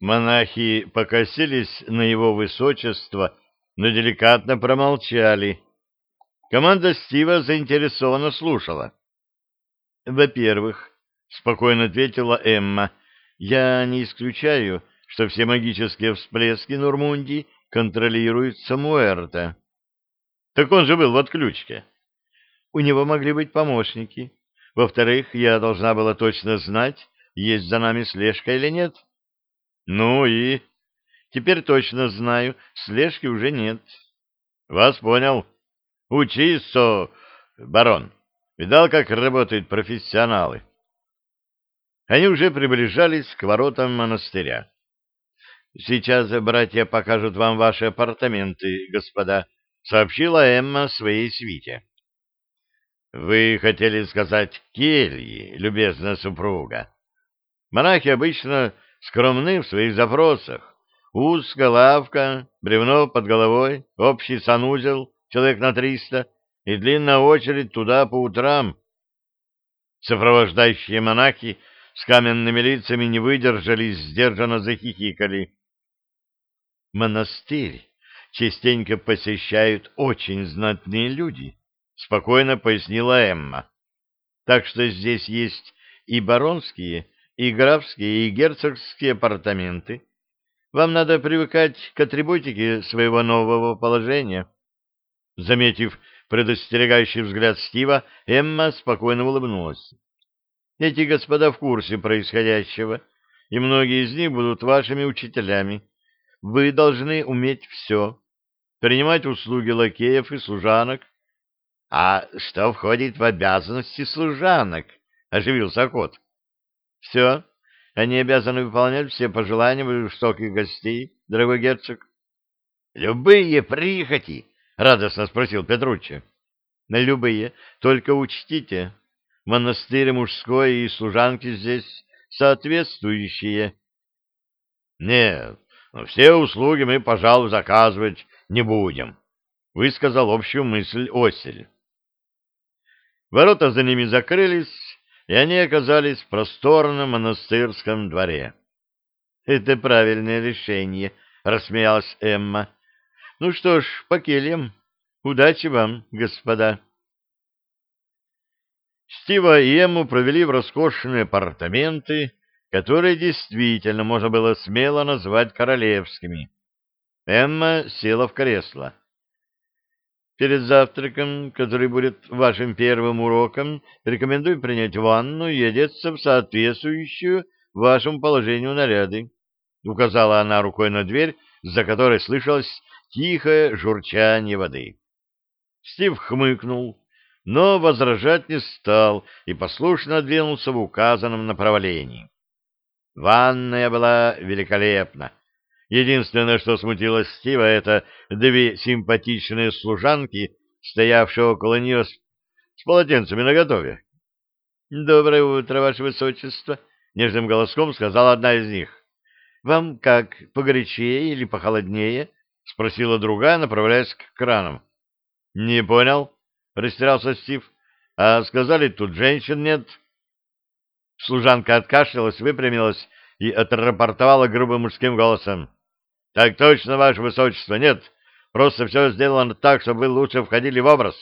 Монахи покосились на его высочество, но деликатно промолчали. Команда Стива заинтересованно слушала. «Во-первых, — спокойно ответила Эмма, — я не исключаю, что все магические всплески Нурмунди контролируются Муэрта. Так он же был в отключке. У него могли быть помощники. Во-вторых, я должна была точно знать, есть за нами слежка или нет. Ну и... Теперь точно знаю, слежки уже нет. Вас понял. Учись, со... барон. Видал, как работают профессионалы? Они уже приближались к воротам монастыря. «Сейчас братья покажут вам ваши апартаменты, господа», — сообщила Эмма своей свите. «Вы хотели сказать кельи, любезная супруга. Монахи обычно скромны в своих запросах. Узкая лавка, бревно под головой, общий санузел, человек на триста, и длинная очередь туда по утрам. Сопровождающие монахи с каменными лицами не выдержали сдержанно захихикали. Монастырь частенько посещают очень знатные люди, спокойно пояснила Эмма. Так что здесь есть и баронские, и графские, и герцогские апартаменты. Вам надо привыкать к атрибутике своего нового положения. Заметив предостерегающий взгляд Стива, Эмма спокойно улыбнулась. Эти господа в курсе происходящего, и многие из них будут вашими учителями. Вы должны уметь все. Принимать услуги лакеев и служанок. — А что входит в обязанности служанок? — оживился кот. — Все. Они обязаны выполнять все пожелания высоких гостей, дорогой герцог. — Любые прихоти? — радостно спросил Петруччи. — Любые. Только учтите, монастырь мужской и служанки здесь соответствующие. — Нет, но все услуги мы, пожалуй, заказывать не будем, — высказал общую мысль Осель. Ворота за ними закрылись, и они оказались в просторном монастырском дворе. — Это правильное решение, — рассмеялась Эмма. — Ну что ж, по кельям. Удачи вам, господа. Стива и Эмму провели в роскошные апартаменты, которые действительно можно было смело назвать королевскими. Эмма села в кресло. Перед завтраком, который будет вашим первым уроком, рекомендую принять ванну и одеться в соответствующую вашему положению наряды. Указала она рукой на дверь, за которой слышалось тихое журчание воды. Стив хмыкнул, но возражать не стал и послушно двинулся в указанном направлении. Ванная была великолепна. Единственное, что смутило Стива, это две симпатичные служанки, стоявшие около нее с, с полотенцами наготове. — Доброе утро, Ваше Высочество! — нежным голоском сказала одна из них. — Вам как, погорячее или похолоднее? — спросила другая, направляясь к кранам. — Не понял, — растерялся Стив. — А сказали, тут женщин нет. Служанка откашлялась, выпрямилась и отрапортовала грубым мужским голосом. — Так точно, ваше высочество, нет. Просто все сделано так, чтобы вы лучше входили в образ.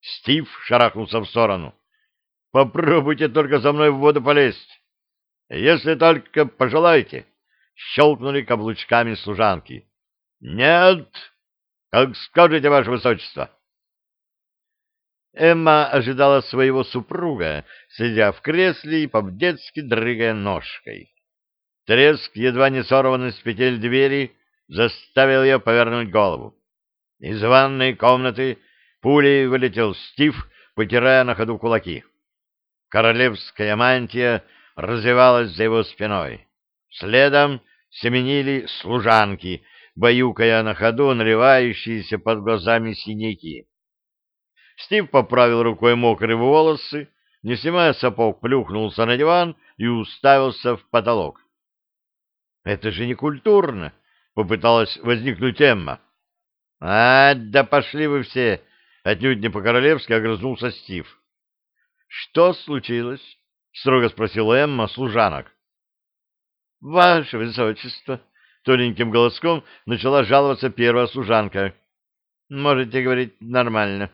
Стив шарахнулся в сторону. — Попробуйте только за мной в воду полезть. — Если только пожелаете. Щелкнули каблучками служанки. — Нет. Как скажете, ваше высочество. — Эмма ожидала своего супруга, сидя в кресле и по-детски дрыгая ножкой. Треск, едва не сорванный с петель двери, заставил ее повернуть голову. Из ванной комнаты пулей вылетел Стив, потирая на ходу кулаки. Королевская мантия развивалась за его спиной. Следом семенили служанки, баюкая на ходу наливающиеся под глазами синяки. Стив поправил рукой мокрые волосы, не снимая сапог, плюхнулся на диван и уставился в потолок. — Это же не культурно! — попыталась возникнуть Эмма. — А, да пошли вы все! — отнюдь не по-королевски огрызнулся Стив. — Что случилось? — строго спросила Эмма служанок. Ваше Высочество, тоненьким голоском начала жаловаться первая служанка. Можете говорить нормально.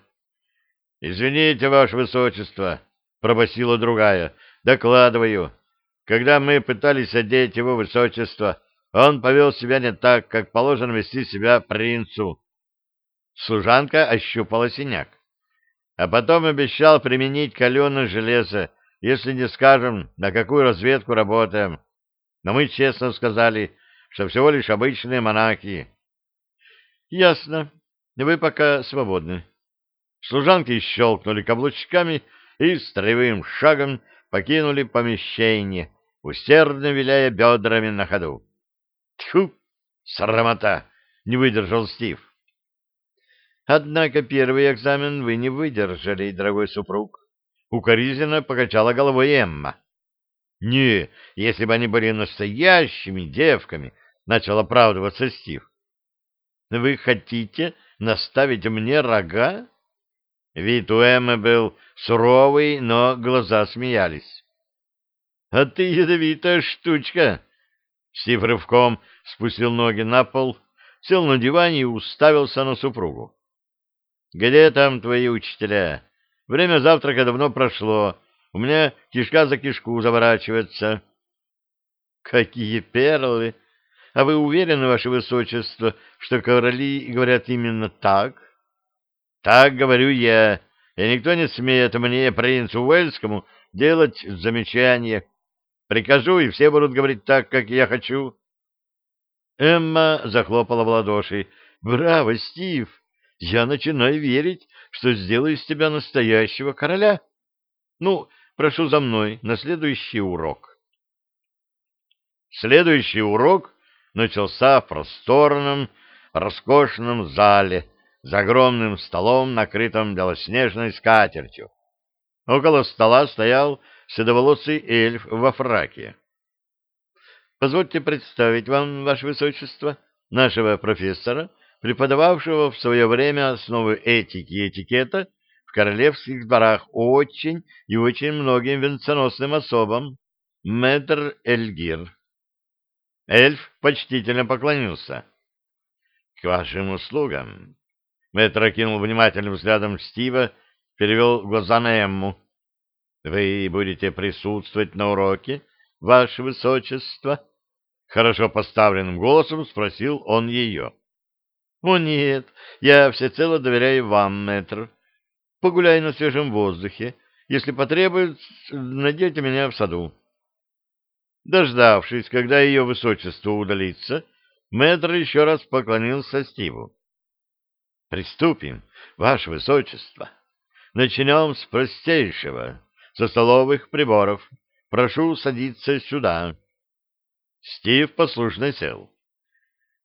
Извините, Ваше Высочество, пробасила другая. Докладываю. Когда мы пытались одеть его Высочество, он повел себя не так, как положено вести себя принцу. Служанка ощупала синяк. А потом обещал применить каленое железо, если не скажем, на какую разведку работаем. Но мы честно сказали, что всего лишь обычные монахи. — Ясно. Вы пока свободны. Служанки щелкнули каблучками и строевым шагом покинули помещение, усердно виляя бедрами на ходу. — Тьфу! Срамота! — не выдержал Стив. — Однако первый экзамен вы не выдержали, дорогой супруг. Укоризненно покачала головой Эмма. Не, если бы они были настоящими девками, начал оправдываться Стив. Вы хотите наставить мне рога? Вид у Эммы был суровый, но глаза смеялись. — А ты ядовитая штучка! Стив рывком спустил ноги на пол, сел на диване и уставился на супругу. — Где там твои учителя? Время завтрака давно прошло, у меня кишка за кишку заворачивается. — Какие перлы! А вы уверены, ваше высочество, что короли говорят именно так? — Так говорю я, и никто не смеет мне, принцу Уэльскому, делать замечания. Прикажу, и все будут говорить так, как я хочу. Эмма захлопала в ладоши. — Браво, Стив! Я начинаю верить, что сделаю из тебя настоящего короля. Ну, Прошу за мной на следующий урок. Следующий урок начался в просторном, роскошном зале с огромным столом, накрытым белоснежной скатертью. Около стола стоял седоволосый эльф во фраке. Позвольте представить вам, Ваше Высочество, нашего профессора, преподававшего в свое время основы этики и этикета в королевских дворах очень и очень многим венценосным особам. Мэтр Эльгир. Эльф почтительно поклонился. — К вашим услугам. Мэтр окинул внимательным взглядом Стива, перевел глаза на Эмму. — Вы будете присутствовать на уроке, ваше высочество? Хорошо поставленным голосом спросил он ее. — О, нет, я всецело доверяю вам, мэтр. Погуляй на свежем воздухе. Если потребуется, найдете меня в саду. Дождавшись, когда ее высочество удалится, мэтр еще раз поклонился Стиву. — Приступим, ваше высочество. Начнем с простейшего, со столовых приборов. Прошу садиться сюда. Стив послушно сел.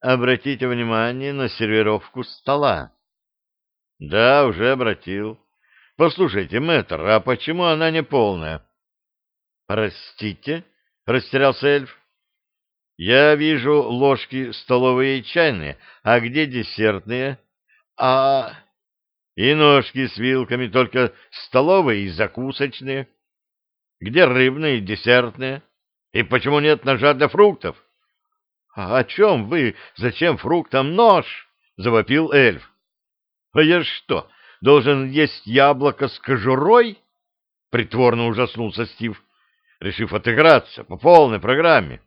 Обратите внимание на сервировку стола. — Да, уже обратил. — Послушайте, мэтр, а почему она не полная? — Простите, — растерялся эльф. — Я вижу ложки столовые и чайные, а где десертные? — А... И ножки с вилками, только столовые и закусочные. Где рыбные и десертные? И почему нет ножа для фруктов? — А о чем вы? Зачем фруктам нож? — завопил эльф. — А я что, должен есть яблоко с кожурой? Притворно ужаснулся Стив, решив отыграться по полной программе.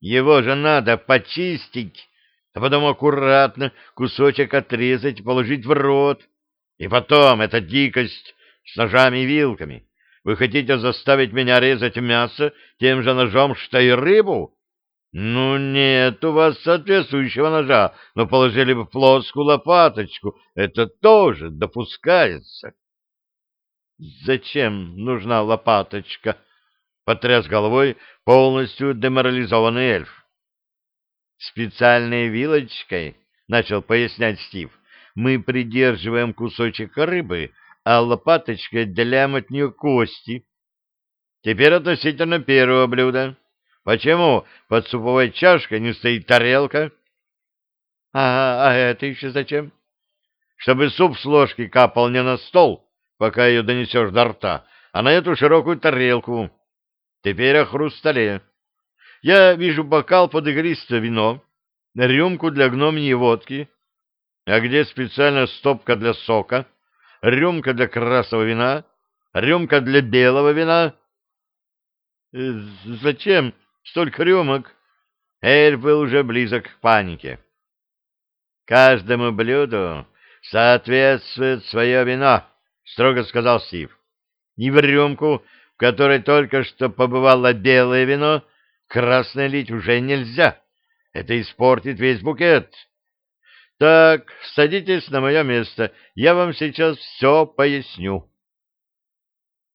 Его же надо почистить, а потом аккуратно кусочек отрезать и положить в рот. И потом эта дикость с ножами и вилками. Вы хотите заставить меня резать мясо тем же ножом, что и рыбу? Ну, нет у вас соответствующего ножа, но положили бы плоскую лопаточку. Это тоже допускается. Зачем нужна лопаточка? Потряс головой полностью деморализованный эльф. Специальной вилочкой, начал пояснять Стив, мы придерживаем кусочек рыбы, а лопаточкой отделяем от нее кости. Теперь относительно первого блюда. Почему под суповой чашкой не стоит тарелка? А, а это еще зачем? Чтобы суп с ложки капал не на стол, пока ее донесешь до рта, а на эту широкую тарелку. Теперь о хрустале. Я вижу бокал под игристое вино, рюмку для гномьей водки, а где специально стопка для сока, рюмка для красного вина, рюмка для белого вина. Э, зачем столько рюмок? Эльф был уже близок к панике. Каждому блюду соответствует свое вино, строго сказал Стив. И в рюмку, в которой только что побывало белое вино, красное лить уже нельзя. Это испортит весь букет. Так, садитесь на мое место, я вам сейчас все поясню.